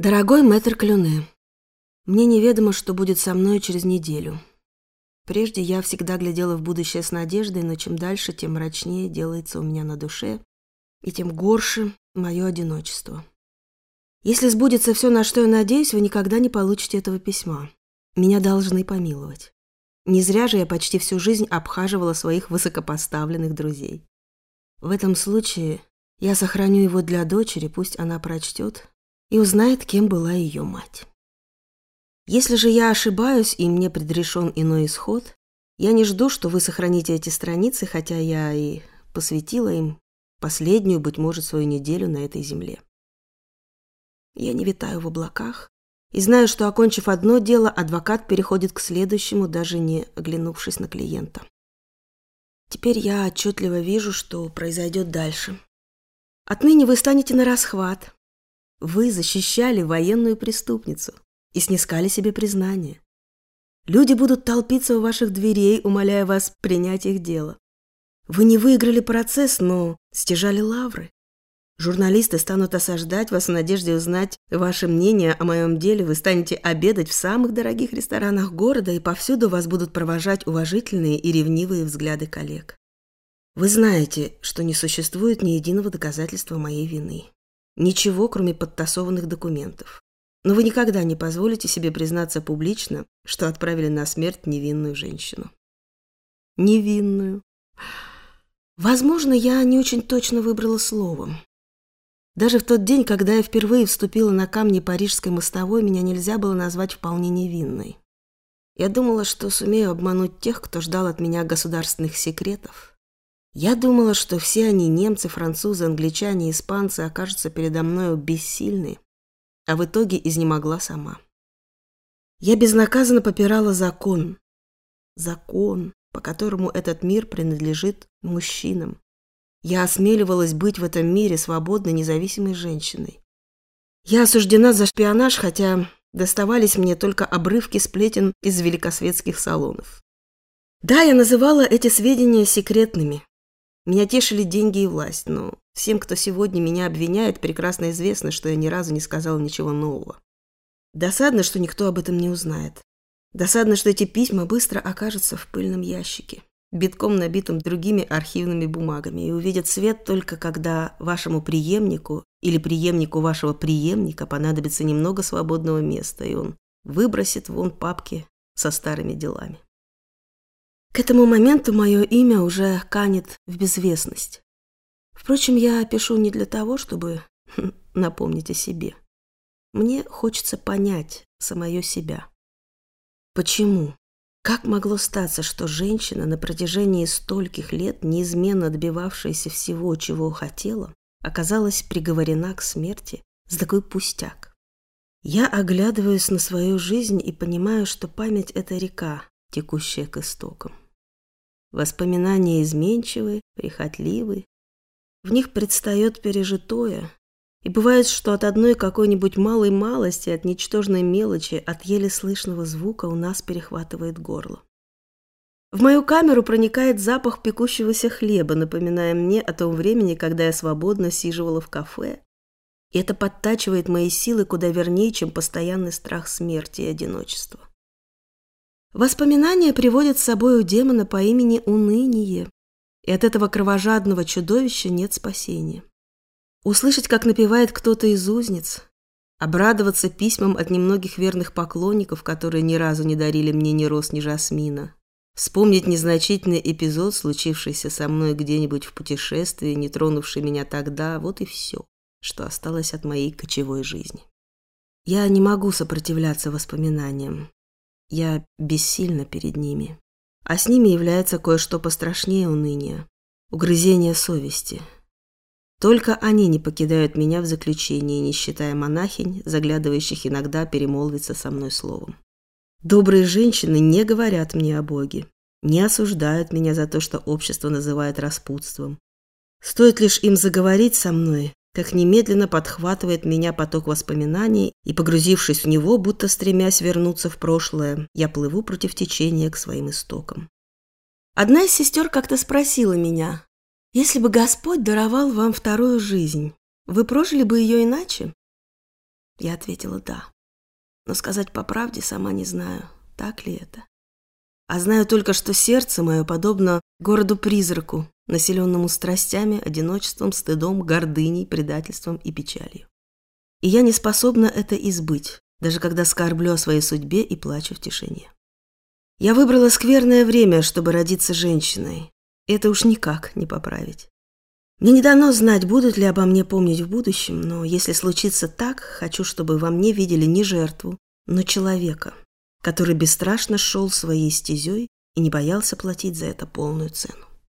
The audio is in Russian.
Дорогой мэтр Клюне, мне неведомо, что будет со мной через неделю. Прежде я всегда глядела в будущее с надеждой, но чем дальше, тем мрачнее делается у меня на душе, и тем горше мое одиночество. Если сбудется все, на что я надеюсь, вы никогда не получите этого письма. Меня должны помиловать. Не зря же я почти всю жизнь обхаживала своих высокопоставленных друзей. В этом случае я сохраню его для дочери, пусть она прочтет и узнает, кем была ее мать. Если же я ошибаюсь и мне предрешен иной исход, я не жду, что вы сохраните эти страницы, хотя я и посвятила им последнюю, быть может, свою неделю на этой земле. Я не витаю в облаках и знаю, что, окончив одно дело, адвокат переходит к следующему, даже не оглянувшись на клиента. Теперь я отчетливо вижу, что произойдет дальше. Отныне вы станете на расхват. Вы защищали военную преступницу и снискали себе признание. Люди будут толпиться у ваших дверей, умоляя вас принять их дело. Вы не выиграли процесс, но стяжали лавры. Журналисты станут осаждать вас в надежде узнать ваше мнение о моем деле. Вы станете обедать в самых дорогих ресторанах города, и повсюду вас будут провожать уважительные и ревнивые взгляды коллег. Вы знаете, что не существует ни единого доказательства моей вины. Ничего, кроме подтасованных документов. Но вы никогда не позволите себе признаться публично, что отправили на смерть невинную женщину. Невинную. Возможно, я не очень точно выбрала слово. Даже в тот день, когда я впервые вступила на камни Парижской мостовой, меня нельзя было назвать вполне невинной. Я думала, что сумею обмануть тех, кто ждал от меня государственных секретов. Я думала, что все они, немцы, французы, англичане, испанцы, окажутся передо мною бессильны, а в итоге изнемогла сама. Я безнаказанно попирала закон. Закон, по которому этот мир принадлежит мужчинам. Я осмеливалась быть в этом мире свободной, независимой женщиной. Я осуждена за шпионаж, хотя доставались мне только обрывки сплетен из великосветских салонов. Да, я называла эти сведения секретными. Меня тешили деньги и власть, но всем, кто сегодня меня обвиняет, прекрасно известно, что я ни разу не сказала ничего нового. Досадно, что никто об этом не узнает. Досадно, что эти письма быстро окажутся в пыльном ящике битком набитым другими архивными бумагами, и увидят свет только когда вашему преемнику или преемнику вашего преемника понадобится немного свободного места, и он выбросит вон папки со старыми делами. К этому моменту мое имя уже канет в безвестность. Впрочем, я пишу не для того, чтобы напомнить о себе. Мне хочется понять самое себя. Почему как могло статься, что женщина, на протяжении стольких лет, неизменно добивавшаяся всего, чего хотела, оказалась приговорена к смерти за такой пустяк? Я оглядываюсь на свою жизнь и понимаю, что память – это река, текущая к истокам. Воспоминания изменчивы, прихотливы. В них предстает пережитое, и бывает, что от одной какой-нибудь малой малости, от ничтожной мелочи, от еле слышного звука у нас перехватывает горло. В мою камеру проникает запах пекущегося хлеба, напоминая мне о том времени, когда я свободно сиживала в кафе. И это подтачивает мои силы куда вернее, чем постоянный страх смерти и одиночества. Воспоминания приводят с собой у демона по имени Уныние, и от этого кровожадного чудовища нет спасения. Услышать, как напевает кто-то из узниц, обрадоваться письмам от немногих верных поклонников, которые ни разу не дарили мне ни роз, ни жасмина, вспомнить незначительный эпизод, случившийся со мной где-нибудь в путешествии, не тронувший меня тогда, вот и все, что осталось от моей кочевой жизни. Я не могу сопротивляться воспоминаниям. Я бессильна перед ними. А с ними является кое-что пострашнее уныния – угрызение совести – только они не покидают меня в заключении, не считая монахинь, заглядывающих иногда перемолвиться со мной словом. Добрые женщины не говорят мне о Боге, не осуждают меня за то, что общество называет распутством. Стоит лишь им заговорить со мной, как немедленно подхватывает меня поток воспоминаний, и, погрузившись в него, будто стремясь вернуться в прошлое, я плыву против течения к своим истокам. Одна из сестер как-то спросила меня, если бы Господь даровал вам вторую жизнь, вы прожили бы ее иначе? Я ответила «да». Но сказать по правде сама не знаю, так ли это. А знаю только, что сердце мое подобно городу-призраку, населенному страстями, одиночеством, стыдом, гордыней, предательством и печалью. И я не способна это избыть, даже когда скорблю о своей судьбе и плачу в тишине. Я выбрала скверное время, чтобы родиться женщиной. Это уж никак не поправить. Мне не дано знать, будут ли обо мне помнить в будущем, но если случится так, хочу, чтобы во мне видели не жертву, но человека, который бесстрашно шел своей стезей и не боялся платить за это полную цену.